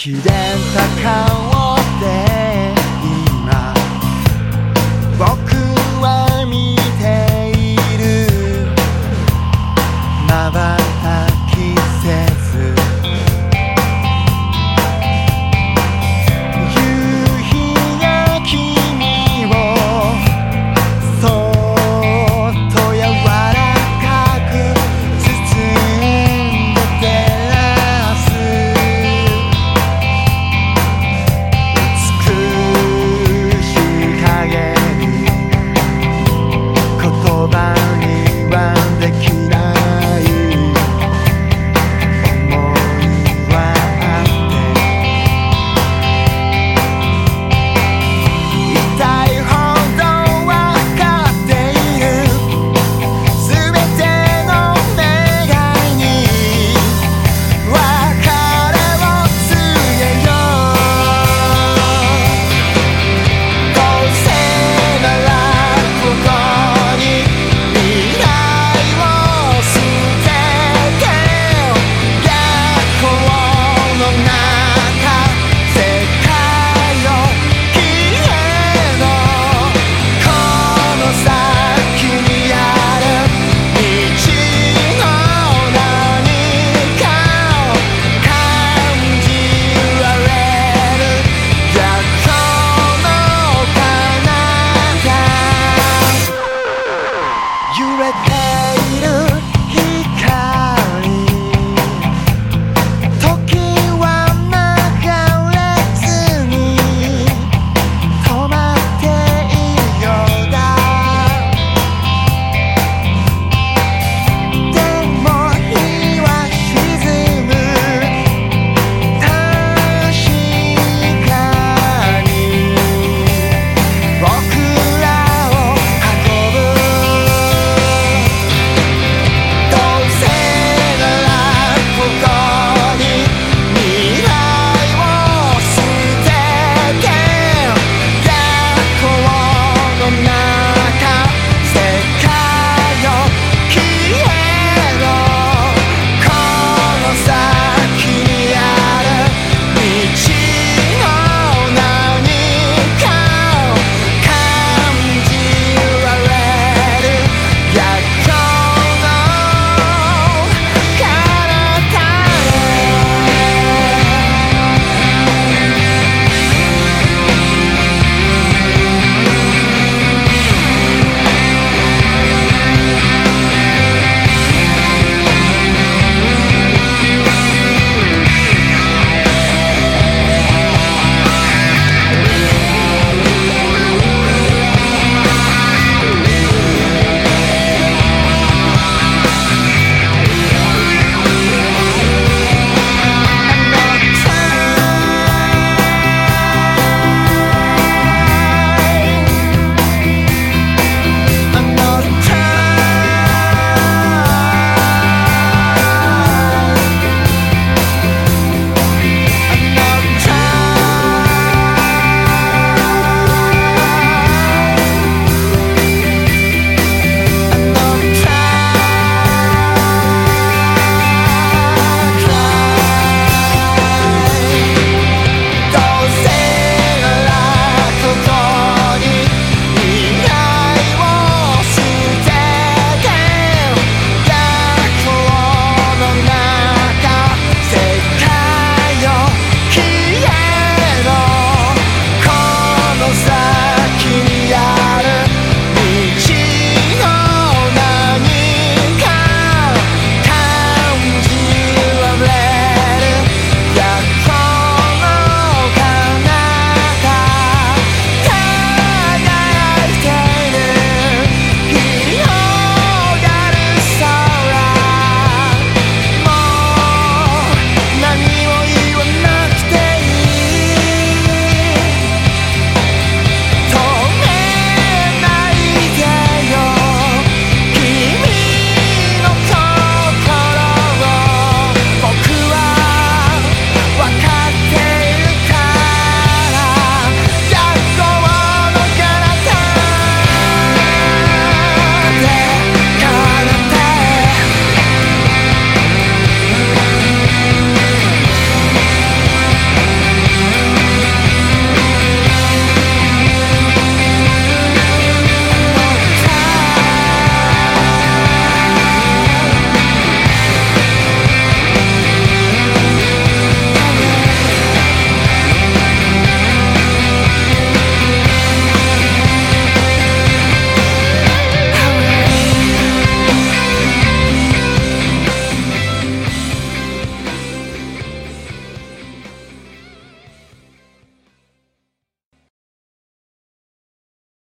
きれた顔